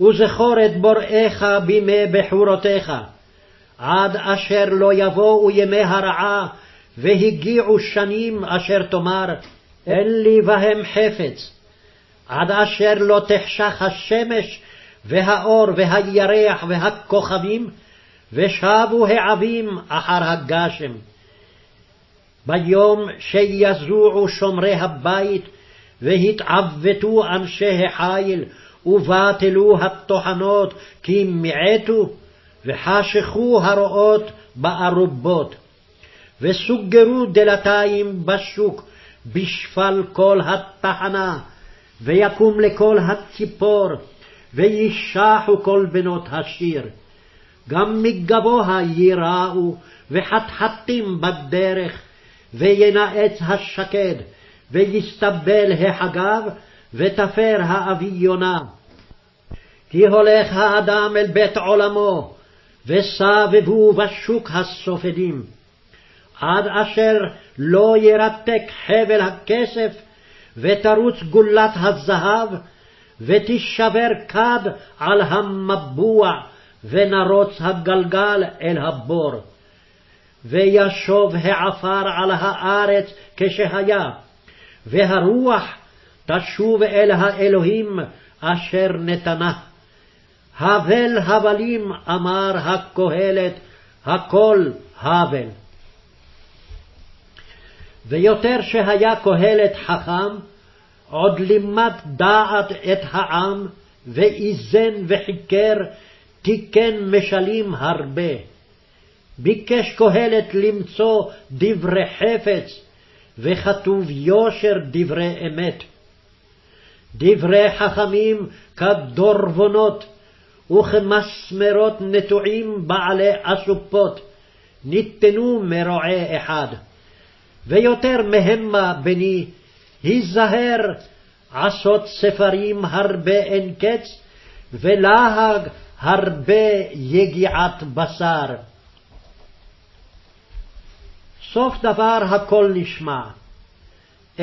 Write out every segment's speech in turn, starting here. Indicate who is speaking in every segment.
Speaker 1: וזכור את בוראיך בימי בחורותיך, עד אשר לא יבואו ימי הרעה, והגיעו שנים אשר תאמר, אין לי בהם חפץ, עד אשר לא תחשך השמש והאור והירח והכוכבים, ושבו העבים אחר הגשם. ביום שיזועו שומרי הבית, והתעוותו אנשי החיל, ובטלו הטוחנות, כי מעטו, וחשכו הרועות בארובות. וסוגרו דלתיים בשוק, בשפל כל התחנה, ויקום לכל הציפור, וישחו כל בנות השיר. גם מגבוה ייראו, וחתחתים בדרך, וינאץ השקד, ויסתבל החגב, ותפר האביונה. כי הולך האדם אל בית עולמו, וסבבו בשוק הסופדים. עד אשר לא ירתק חבל הכסף, ותרוץ גולת הזהב, ותישבר כד על המבוע, ונרוץ הגלגל אל הבור. וישוב העפר על הארץ כשהיה, והרוח תשוב אל האלוהים אשר נתנה. הבל הבלים אמר הקהלת, הכל הבל. ויותר שהיה קהלת חכם, עוד לימד דעת את העם, ואיזן וחיקר, תיקן משלים הרבה. ביקש קהלת למצוא דברי חפץ, וכתוב יושר דברי אמת. דברי חכמים כדורבנות, וכמסמרות נטועים בעלי אסופות, ניתנו מרועה אחד. ויותר מהמה בני, היזהר עשות ספרים הרבה אין קץ, ולהג הרבה יגיעת בשר. סוף דבר הכל נשמע.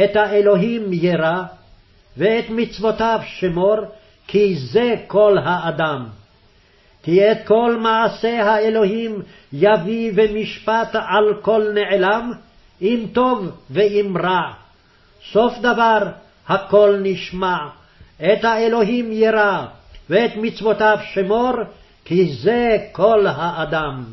Speaker 1: את האלוהים ירא, ואת מצוותיו שמור, כי זה כל האדם. כי את כל מעשה האלוהים יביא במשפט על כל נעלם, אם טוב ואם רע. סוף דבר הכל נשמע, את האלוהים ירא, ואת מצוותיו שמור, כי זה כל האדם.